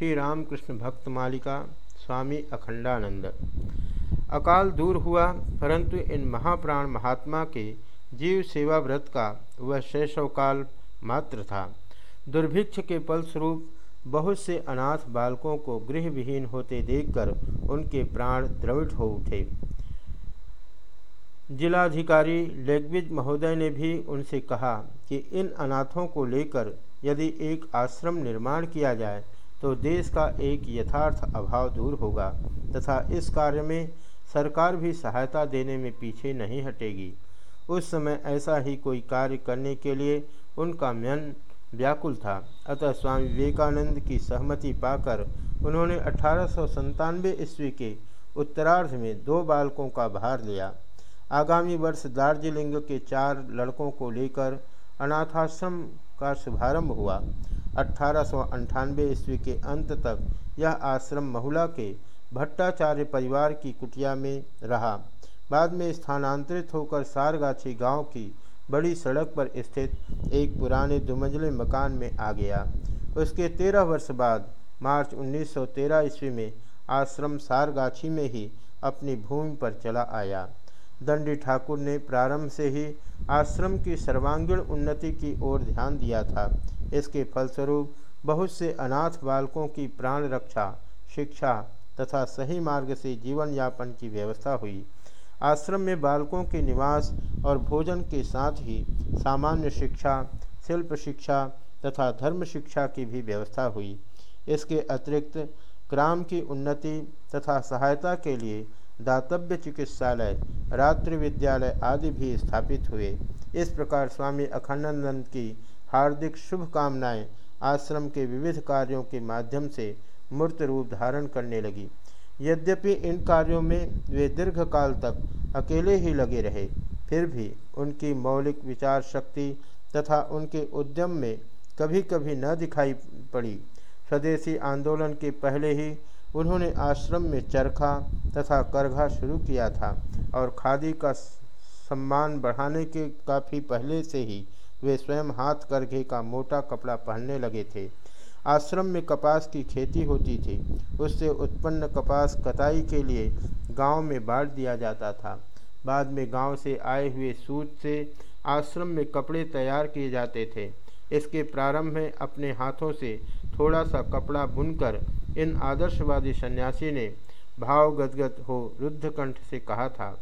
श्री रामकृष्ण भक्त मालिका स्वामी अखंडानंद। अकाल दूर हुआ, परंतु इन महाप्राण महात्मा के जीव सेवा व्रत का वह शैशवकाल मात्र था। दुर्भिक्ष के फलस्वरूप बहुत से अनाथ बालकों को गृह विहीन होते देखकर उनके प्राण द्रवित हो उठे। जिलाधिकारी लेगविज महोदय ने भी उनसे कहा कि इन अनाथों को लेकर यदि एक आश्रम निर्माण किया जाए तो देश का एक यथार्थ अभाव दूर होगा तथा इस कार्य में सरकार भी सहायता देने में पीछे नहीं हटेगी। उस समय ऐसा ही कोई कार्य करने के लिए उनका मन व्याकुल था। अतः स्वामी विवेकानंद की सहमति पाकर उन्होंने अठारह ईस्वी के उत्तरार्ध में दो बालकों का भार लिया। आगामी वर्ष दार्जिलिंग के चार लड़कों को लेकर अनाथाश्रम का शुभारंभ हुआ। अठारह ईस्वी के अंत तक यह आश्रम महुला के भट्टाचार्य परिवार की कुटिया में रहा। बाद में स्थानांतरित होकर सारगाछी गाँव की बड़ी सड़क पर स्थित एक पुराने दुमंजले मकान में आ गया। उसके तेरह वर्ष बाद मार्च 1913 ईस्वी में आश्रम सारगाछी में ही अपनी भूमि पर चला आया। दंडी ठाकुर ने प्रारंभ से ही आश्रम की सर्वांगीण उन्नति की ओर ध्यान दिया था। इसके फलस्वरूप बहुत से अनाथ बालकों की प्राण रक्षा, शिक्षा तथा सही मार्ग से जीवन यापन की व्यवस्था हुई। आश्रम में बालकों के निवास और भोजन के साथ ही सामान्य शिक्षा, शिल्प शिक्षा तथा धर्म शिक्षा की भी व्यवस्था हुई। इसके अतिरिक्त ग्राम की उन्नति तथा सहायता के लिए दातव्य चिकित्सालय, रात्रि विद्यालय आदि भी स्थापित हुए। इस प्रकार स्वामी अखंडानंद की हार्दिक शुभकामनाएँ आश्रम के विविध कार्यों के माध्यम से मूर्त रूप धारण करने लगी। यद्यपि इन कार्यों में वे दीर्घकाल तक अकेले ही लगे रहे, फिर भी उनकी मौलिक विचार शक्ति तथा उनके उद्यम में कभी कभी न दिखाई पड़ी। स्वदेशी आंदोलन के पहले ही उन्होंने आश्रम में चरखा तथा करघा शुरू किया था और खादी का सम्मान बढ़ाने के काफ़ी पहले से ही वे स्वयं हाथ करघे का मोटा कपड़ा पहनने लगे थे। आश्रम में कपास की खेती होती थी। उससे उत्पन्न कपास कटाई के लिए गाँव में बांट दिया जाता था। बाद में गाँव से आए हुए सूत से आश्रम में कपड़े तैयार किए जाते थे। इसके प्रारंभ में अपने हाथों से थोड़ा सा कपड़ा बुनकर इन आदर्शवादी सन्यासी ने भाव गदगद हो रुद्धकंठ से कहा था,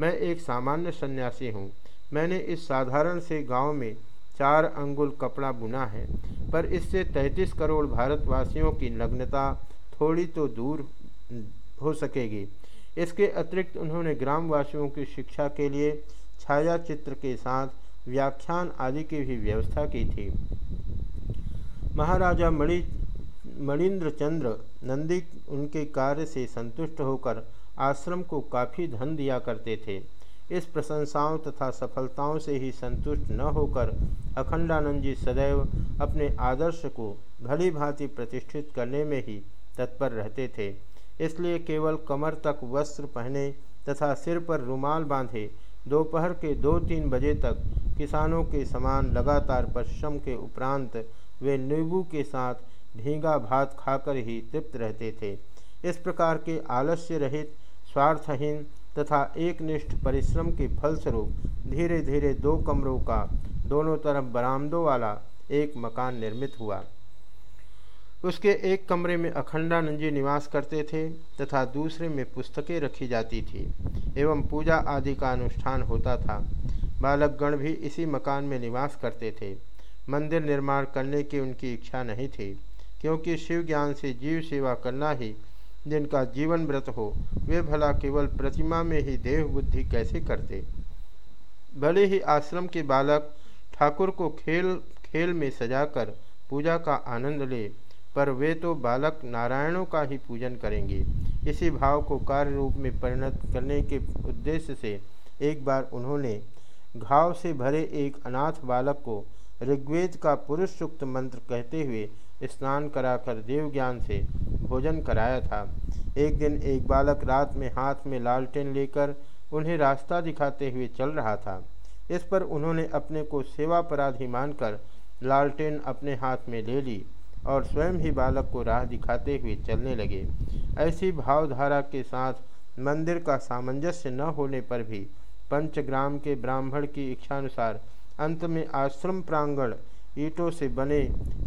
मैं एक सामान्य सन्यासी हूँ। मैंने इस साधारण से गाँव में चार अंगुल कपड़ा बुना है, पर इससे तैंतीस करोड़ भारतवासियों की नग्नता थोड़ी तो दूर हो सकेगी। इसके अतिरिक्त उन्होंने ग्रामवासियों की शिक्षा के लिए छाया चित्र के साथ व्याख्यान आदि की भी व्यवस्था की थी। महाराजा मणि मणिन्द्र चंद्र नंदी उनके कार्य से संतुष्ट होकर आश्रम को काफ़ी धन दिया करते थे। इस प्रशंसाओं तथा सफलताओं से ही संतुष्ट न होकर अखंडानंद जी सदैव अपने आदर्श को भली भांति प्रतिष्ठित करने में ही तत्पर रहते थे। इसलिए केवल कमर तक वस्त्र पहने तथा सिर पर रुमाल बांधे दोपहर के दो तीन बजे तक किसानों के समान लगातार परिश्रम के उपरांत वे नींबू के साथ भींगा भात खाकर ही तृप्त रहते थे। इस प्रकार के आलस्य रहित, स्वार्थहीन तथा एकनिष्ठ परिश्रम के फलस्वरूप धीरे धीरे दो कमरों का, दोनों तरफ़ बरामदों वाला एक मकान निर्मित हुआ। उसके एक कमरे में अखंडानंद जी निवास करते थे तथा दूसरे में पुस्तकें रखी जाती थी एवं पूजा आदि का अनुष्ठान होता था। बालकगण भी इसी मकान में निवास करते थे। मंदिर निर्माण करने की उनकी इच्छा नहीं थी। क्योंकि शिव ज्ञान से जीव सेवा करना ही, जिनका जीवन व्रत हो, वे भला केवल प्रतिमा में ही देह बुद्धि कैसे करते? भले ही आश्रम के बालक ठाकुर को खेल खेल में सजाकर पूजा का आनंद ले, पर वे तो बालक नारायणों का ही पूजन करेंगे। इसी भाव को कार्य रूप में परिणत करने के उद्देश्य से एक बार उन्होंने घाव से भरे एक अनाथ बालक को ऋग्वेद का पुरुष सुक्त मंत्र कहते हुए स्नान कराकर देव ज्ञान से भोजन कराया था। एक दिन एक बालक रात में हाथ में लालटेन लेकर उन्हें रास्ता दिखाते हुए चल रहा था। इस पर उन्होंने अपने को सेवा अपराधी मानकर लालटेन अपने हाथ में ले ली और स्वयं ही बालक को राह दिखाते हुए चलने लगे। ऐसी भावधारा के साथ मंदिर का सामंजस्य न होने पर भी पंचग्राम के ब्राह्मण की इच्छानुसार अंत में आश्रम प्रांगण ईंटों से बने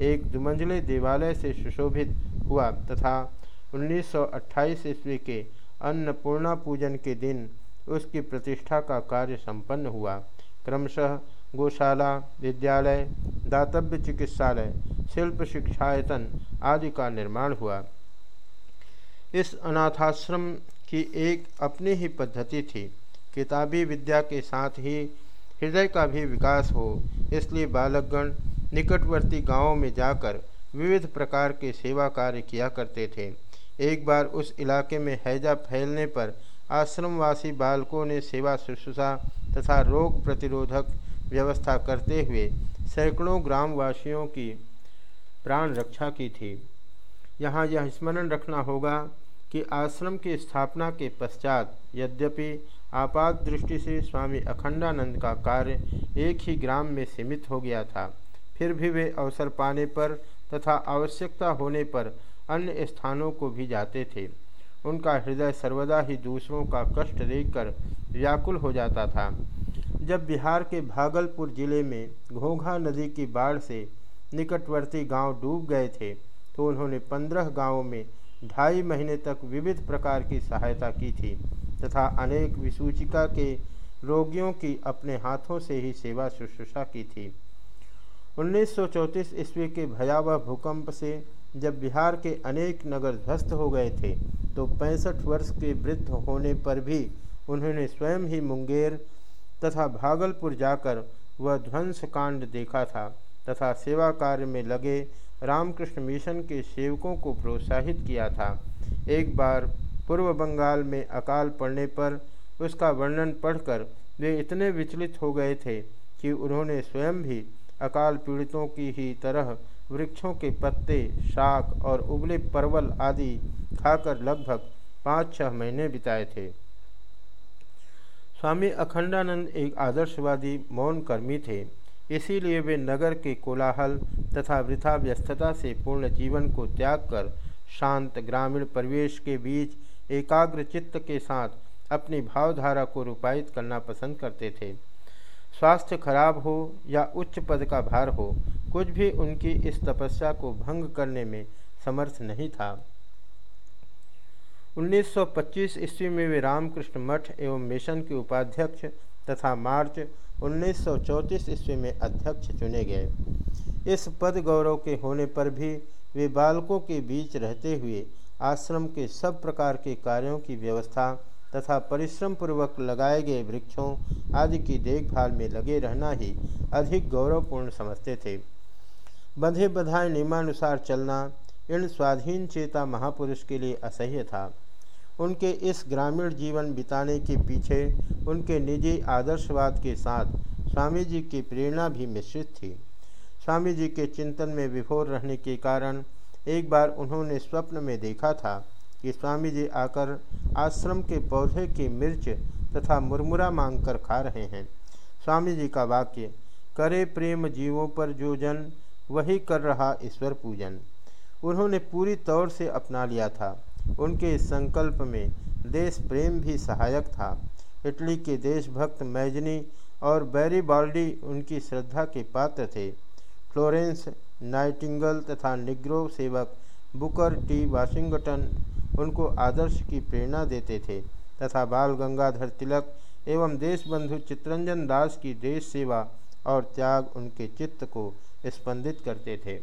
एक दुमंजले देवालय से सुशोभित हुआ तथा 1928 ईस्वी के अन्नपूर्णा पूजन के दिन उसकी प्रतिष्ठा का कार्य संपन्न हुआ। क्रमशः गौशाला, विद्यालय, दातव्य चिकित्सालय, शिल्प शिक्षायतन आदि का निर्माण हुआ। इस अनाथाश्रम की एक अपनी ही पद्धति थी। किताबी विद्या के साथ ही हृदय का भी विकास हो, इसलिए बालकगण निकटवर्ती गाँवों में जाकर विविध प्रकार के सेवा कार्य किया करते थे। एक बार उस इलाके में हैजा फैलने पर आश्रमवासी बालकों ने सेवा शुश्रूषा तथा रोग प्रतिरोधक व्यवस्था करते हुए सैकड़ों ग्रामवासियों की प्राण रक्षा की थी। यहाँ यह स्मरण रखना होगा कि आश्रम की स्थापना के पश्चात यद्यपि आपात दृष्टि से स्वामी अखंडानंद का कार्य एक ही ग्राम में सीमित हो गया था फिर भी वे अवसर पाने पर तथा आवश्यकता होने पर अन्य स्थानों को भी जाते थे। उनका हृदय सर्वदा ही दूसरों का कष्ट देखकर व्याकुल हो जाता था। जब बिहार के भागलपुर ज़िले में घोघा नदी की बाढ़ से निकटवर्ती गाँव डूब गए थे तो उन्होंने पंद्रह गाँवों में ढाई महीने तक विविध प्रकार की सहायता की थी तथा अनेक विसूचिका के रोगियों की अपने हाथों से ही सेवा शुश्रूषा की थी। 1934 ईस्वी के भयावह भूकंप से जब बिहार के अनेक नगर ध्वस्त हो गए थे तो पैंसठ वर्ष के वृद्ध होने पर भी उन्होंने स्वयं ही मुंगेर तथा भागलपुर जाकर वह ध्वंस कांड देखा था तथा सेवा कार्य में लगे रामकृष्ण मिशन के सेवकों को प्रोत्साहित किया था। एक बार पूर्व बंगाल में अकाल पड़ने पर उसका वर्णन पढ़कर वे इतने विचलित हो गए थे कि उन्होंने स्वयं भी अकाल पीड़ितों की ही तरह वृक्षों के पत्ते शाक और उबले परवल आदि खाकर लगभग पाँच छह महीने बिताए थे। स्वामी अखंडानंद एक आदर्शवादी मौन कर्मी थे। इसीलिए वे नगर के कोलाहल तथा वृथा व्यस्तता से पूर्ण जीवन को त्याग कर शांत ग्रामीण परिवेश के बीच एकाग्र चित्त के साथ अपनी भावधारा को रूपायित करना पसंद करते थे। स्वास्थ्य खराब हो या उच्च पद का भार हो, कुछ भी उनकी इस तपस्या को भंग करने में समर्थ नहीं था। 1925 ईस्वी में वे रामकृष्ण मठ एवं मिशन के उपाध्यक्ष तथा मार्च 1934 ईस्वी में अध्यक्ष चुने गए। इस पद गौरव के होने पर भी वे बालकों के बीच रहते हुए आश्रम के सब प्रकार के कार्यों की व्यवस्था तथा परिश्रम पूर्वक लगाए गए वृक्षों आदि की देखभाल में लगे रहना ही अधिक गौरवपूर्ण समझते थे। बंधे बधाए नियमानुसार चलना इन स्वाधीन चेता महापुरुष के लिए असह्य था। उनके इस ग्रामीण जीवन बिताने के पीछे उनके निजी आदर्शवाद के साथ स्वामी जी की प्रेरणा भी मिश्रित थी। स्वामी जी के चिंतन में विभोर रहने के कारण एक बार उन्होंने स्वप्न में देखा था कि स्वामी जी आकर आश्रम के पौधे की मिर्च तथा मुरमुरा मांग कर खा रहे हैं। स्वामी जी का वाक्य, करे प्रेम जीवों पर जो जन, वही कर रहा ईश्वर पूजन। उन्होंने पूरी तौर से अपना लिया था। उनके इस संकल्प में देश प्रेम भी सहायक था। इटली के देशभक्त मैजनी और बैरी बाल्डी उनकी श्रद्धा के पात्र थे। फ्लोरेंस, नाइटिंगल तथा निग्रो सेवक बुकर टी वाशिंगटन उनको आदर्श की प्रेरणा देते थे तथा बाल गंगाधर तिलक एवं देशबंधु चित्रंजन दास की देश सेवा और त्याग उनके चित्त को स्पंदित करते थे।